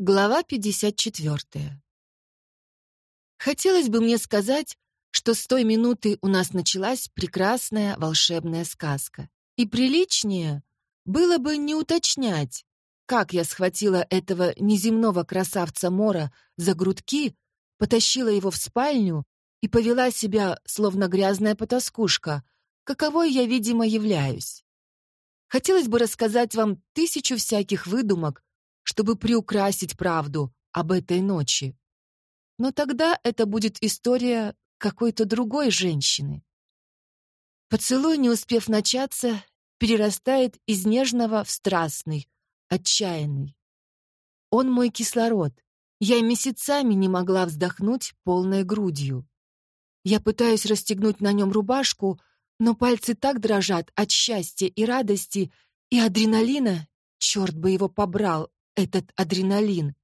Глава 54. Хотелось бы мне сказать, что с той минуты у нас началась прекрасная волшебная сказка. И приличнее было бы не уточнять, как я схватила этого неземного красавца Мора за грудки, потащила его в спальню и повела себя, словно грязная потаскушка, каковой я, видимо, являюсь. Хотелось бы рассказать вам тысячу всяких выдумок, чтобы приукрасить правду об этой ночи. Но тогда это будет история какой-то другой женщины. Поцелуй, не успев начаться, перерастает из нежного в страстный, отчаянный. Он мой кислород. Я месяцами не могла вздохнуть полной грудью. Я пытаюсь расстегнуть на нем рубашку, но пальцы так дрожат от счастья и радости, и адреналина, черт бы его побрал, этот адреналин,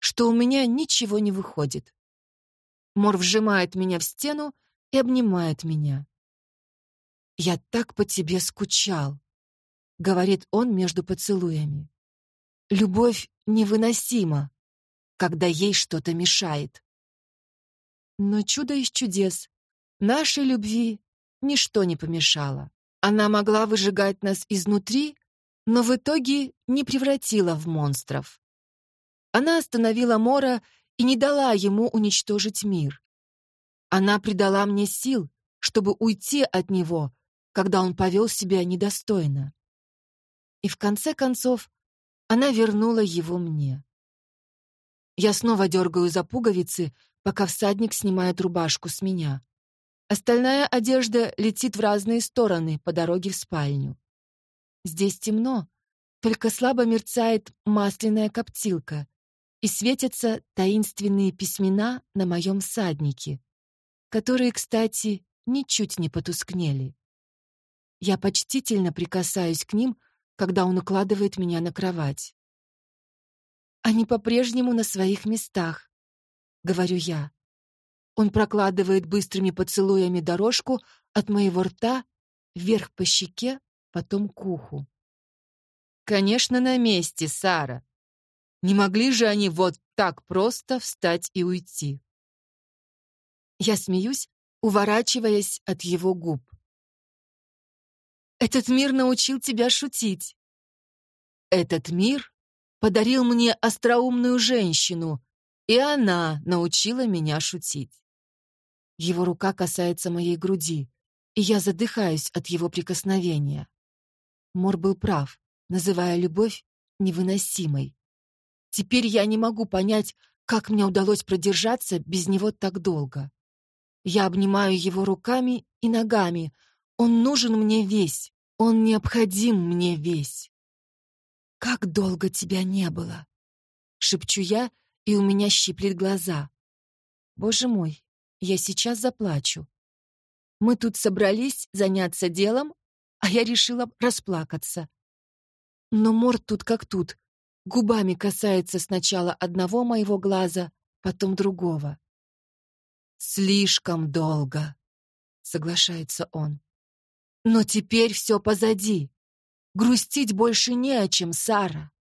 что у меня ничего не выходит. Мор вжимает меня в стену и обнимает меня. «Я так по тебе скучал», — говорит он между поцелуями. «Любовь невыносима, когда ей что-то мешает». Но чудо из чудес. Нашей любви ничто не помешало. Она могла выжигать нас изнутри, но в итоге не превратила в монстров. Она остановила Мора и не дала ему уничтожить мир. Она придала мне сил, чтобы уйти от него, когда он повел себя недостойно. И в конце концов она вернула его мне. Я снова дергаю за пуговицы, пока всадник снимает рубашку с меня. Остальная одежда летит в разные стороны по дороге в спальню. Здесь темно, только слабо мерцает масляная коптилка, и светятся таинственные письмена на моем саднике, которые, кстати, ничуть не потускнели. Я почтительно прикасаюсь к ним, когда он укладывает меня на кровать. «Они по-прежнему на своих местах», — говорю я. Он прокладывает быстрыми поцелуями дорожку от моего рта вверх по щеке потом к уху. «Конечно, на месте, Сара. Не могли же они вот так просто встать и уйти?» Я смеюсь, уворачиваясь от его губ. «Этот мир научил тебя шутить. Этот мир подарил мне остроумную женщину, и она научила меня шутить. Его рука касается моей груди, и я задыхаюсь от его прикосновения. Мор был прав, называя любовь невыносимой. Теперь я не могу понять, как мне удалось продержаться без него так долго. Я обнимаю его руками и ногами. Он нужен мне весь. Он необходим мне весь. «Как долго тебя не было?» Шепчу я, и у меня щиплет глаза. Боже мой, я сейчас заплачу. Мы тут собрались заняться делом, а я решила расплакаться. Но Морд тут как тут, губами касается сначала одного моего глаза, потом другого. «Слишком долго», — соглашается он. «Но теперь все позади. Грустить больше не о чем, Сара.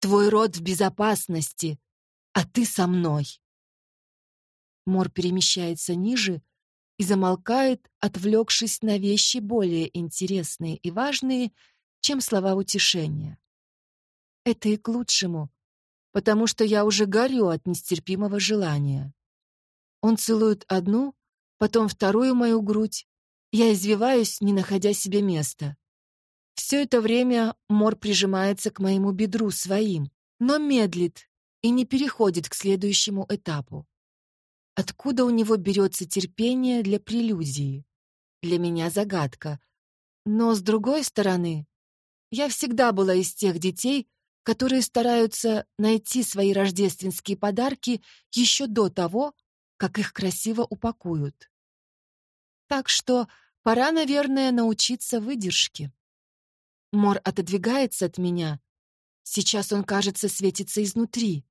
Твой род в безопасности, а ты со мной». Мор перемещается ниже, и замолкает, отвлекшись на вещи более интересные и важные, чем слова утешения. Это и к лучшему, потому что я уже горю от нестерпимого желания. Он целует одну, потом вторую мою грудь. Я извиваюсь, не находя себе места. Все это время Мор прижимается к моему бедру своим, но медлит и не переходит к следующему этапу. Откуда у него берется терпение для прелюдии? Для меня загадка. Но, с другой стороны, я всегда была из тех детей, которые стараются найти свои рождественские подарки еще до того, как их красиво упакуют. Так что пора, наверное, научиться выдержке. Мор отодвигается от меня. Сейчас он, кажется, светится изнутри.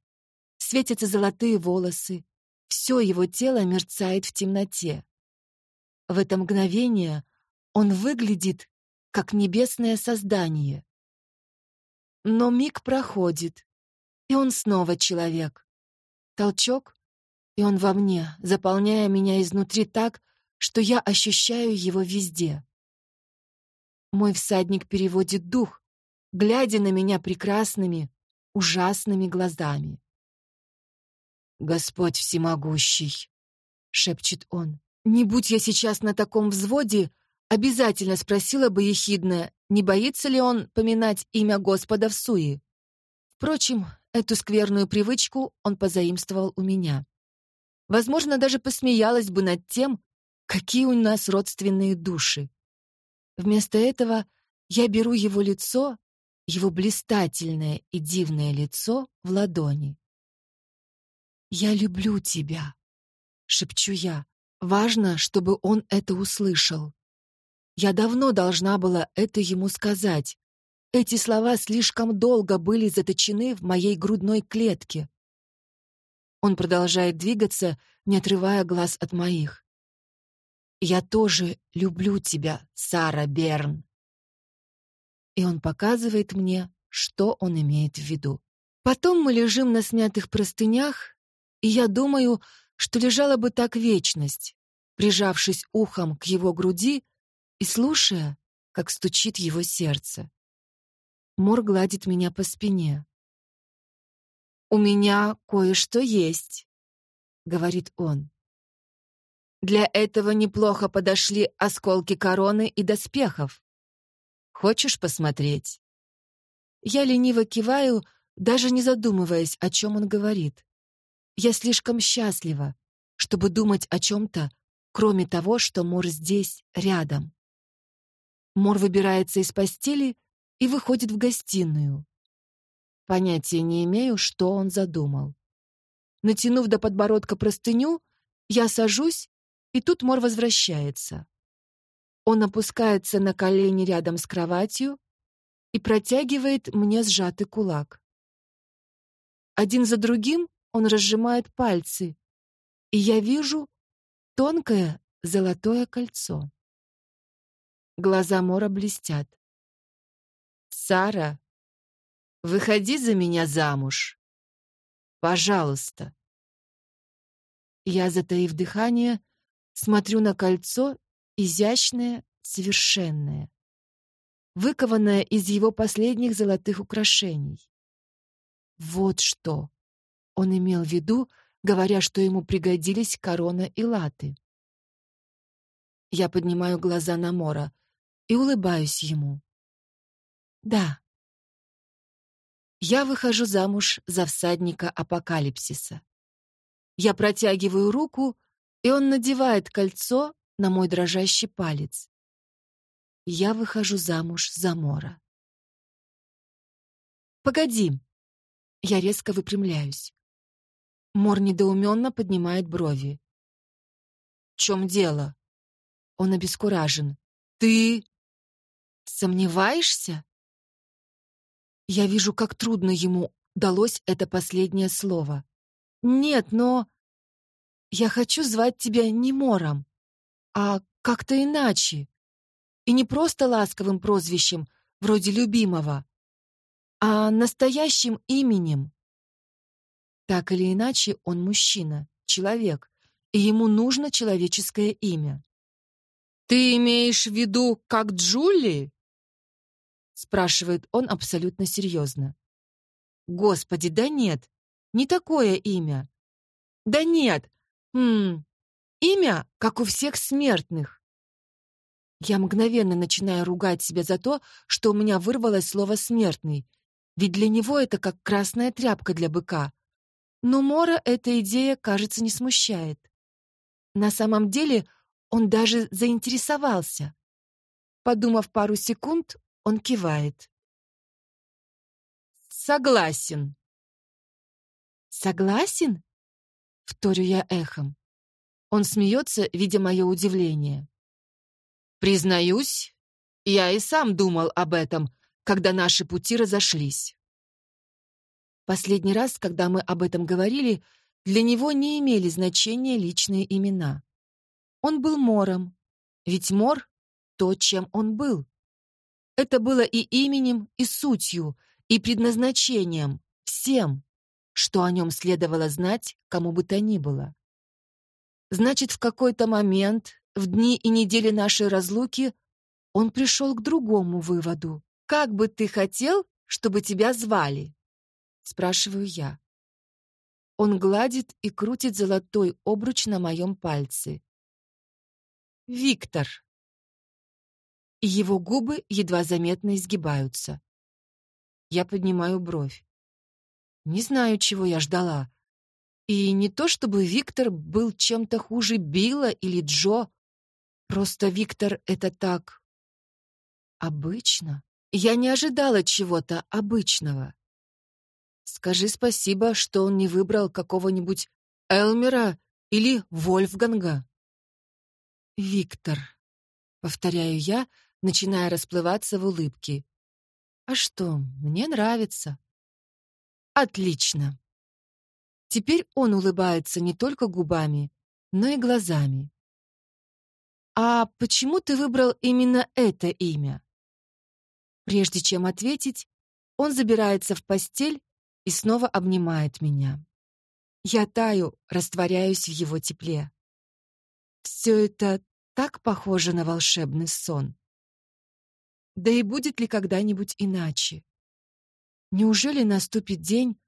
Светятся золотые волосы, все его тело мерцает в темноте. В это мгновение он выглядит как небесное создание. Но миг проходит, и он снова человек. Толчок, и он во мне, заполняя меня изнутри так, что я ощущаю его везде. Мой всадник переводит дух, глядя на меня прекрасными, ужасными глазами. «Господь всемогущий!» — шепчет он. «Не будь я сейчас на таком взводе, обязательно спросила бы ехидно, не боится ли он поминать имя Господа в суе. Впрочем, эту скверную привычку он позаимствовал у меня. Возможно, даже посмеялась бы над тем, какие у нас родственные души. Вместо этого я беру его лицо, его блистательное и дивное лицо в ладони. «Я люблю тебя», — шепчу я. Важно, чтобы он это услышал. Я давно должна была это ему сказать. Эти слова слишком долго были заточены в моей грудной клетке. Он продолжает двигаться, не отрывая глаз от моих. «Я тоже люблю тебя, Сара Берн». И он показывает мне, что он имеет в виду. Потом мы лежим на смятых простынях, и я думаю, что лежала бы так вечность, прижавшись ухом к его груди и слушая, как стучит его сердце. Мор гладит меня по спине. «У меня кое-что есть», — говорит он. «Для этого неплохо подошли осколки короны и доспехов. Хочешь посмотреть?» Я лениво киваю, даже не задумываясь, о чем он говорит. Я слишком счастлива, чтобы думать о чем-то, кроме того, что Мор здесь, рядом. Мор выбирается из постели и выходит в гостиную. Понятия не имею, что он задумал. Натянув до подбородка простыню, я сажусь, и тут Мор возвращается. Он опускается на колени рядом с кроватью и протягивает мне сжатый кулак. Один за другим он разжимает пальцы, и я вижу тонкое золотое кольцо. Глаза Мора блестят. «Сара, выходи за меня замуж. Пожалуйста». Я, затаив дыхание, смотрю на кольцо, изящное, совершенное, выкованное из его последних золотых украшений. Вот что он имел в виду, говоря, что ему пригодились корона и латы. Я поднимаю глаза на Мора — и улыбаюсь ему. Да. Я выхожу замуж за всадника апокалипсиса. Я протягиваю руку, и он надевает кольцо на мой дрожащий палец. Я выхожу замуж за Мора. «Погоди!» Я резко выпрямляюсь. Мор недоуменно поднимает брови. «В чем дело?» Он обескуражен. «Ты...» Сомневаешься? Я вижу, как трудно ему далось это последнее слово. Нет, но... Я хочу звать тебя не Мором, а как-то иначе. И не просто ласковым прозвищем, вроде любимого, а настоящим именем. Так или иначе, он мужчина, человек, и ему нужно человеческое имя. «Ты имеешь в виду, как Джули?» спрашивает он абсолютно серьезно. Господи, да нет, не такое имя. Да нет, хм, имя, как у всех смертных. Я мгновенно начинаю ругать себя за то, что у меня вырвалось слово «смертный», ведь для него это как красная тряпка для быка. Но Мора эта идея, кажется, не смущает. На самом деле он даже заинтересовался. Подумав пару секунд, он кивает. «Согласен». «Согласен?» — вторю я эхом. Он смеется, видя мое удивление. «Признаюсь, я и сам думал об этом, когда наши пути разошлись». Последний раз, когда мы об этом говорили, для него не имели значения личные имена. Он был Мором, ведь Мор — то, чем он был. Это было и именем, и сутью, и предназначением, всем. что о нем следовало знать кому бы то ни было. Значит, в какой-то момент, в дни и недели нашей разлуки, он пришел к другому выводу. «Как бы ты хотел, чтобы тебя звали?» Спрашиваю я. Он гладит и крутит золотой обруч на моем пальце. «Виктор». И его губы едва заметно изгибаются. Я поднимаю бровь. Не знаю, чего я ждала. И не то чтобы Виктор был чем-то хуже Билла или Джо. Просто Виктор — это так... обычно. Я не ожидала чего-то обычного. Скажи спасибо, что он не выбрал какого-нибудь Элмера или Вольфганга. Виктор, повторяю я, начиная расплываться в улыбке. А что, мне нравится. Отлично. Теперь он улыбается не только губами, но и глазами. А почему ты выбрал именно это имя? Прежде чем ответить, он забирается в постель и снова обнимает меня. Я таю, растворяюсь в его тепле. Все это так похоже на волшебный сон. Да и будет ли когда-нибудь иначе? Неужели наступит день,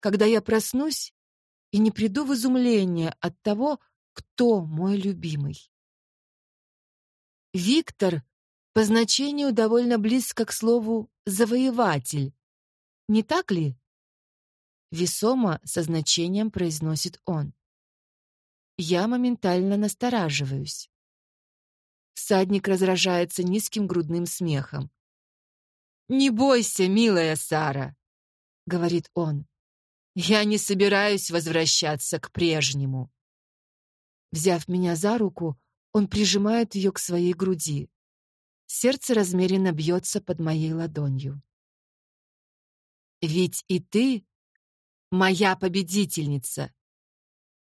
когда я проснусь и не приду в изумление от того, кто мой любимый? Виктор по значению довольно близко к слову «завоеватель». Не так ли? Весомо со значением произносит он. Я моментально настораживаюсь. Всадник разражается низким грудным смехом. «Не бойся, милая Сара», — говорит он. «Я не собираюсь возвращаться к прежнему». Взяв меня за руку, он прижимает ее к своей груди. Сердце размеренно бьется под моей ладонью. «Ведь и ты моя победительница.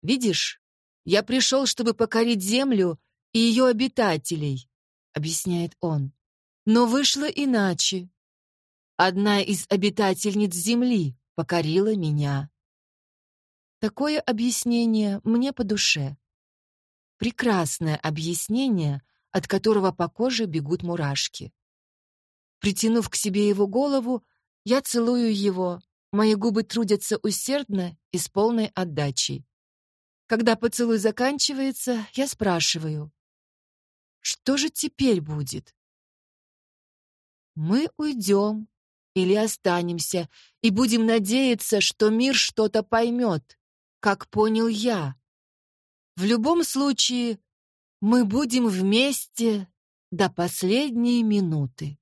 Видишь, я пришел, чтобы покорить землю и ее обитателей, объясняет он. Но вышло иначе. Одна из обитательниц земли покорила меня. Такое объяснение мне по душе. Прекрасное объяснение, от которого по коже бегут мурашки. Притянув к себе его голову, я целую его, Мои губы трудятся усердно и с полной отдачей. Когда поцелуй заканчивается, я спрашиваю, что же теперь будет? Мы уйдем или останемся и будем надеяться, что мир что-то поймет, как понял я. В любом случае, мы будем вместе до последней минуты.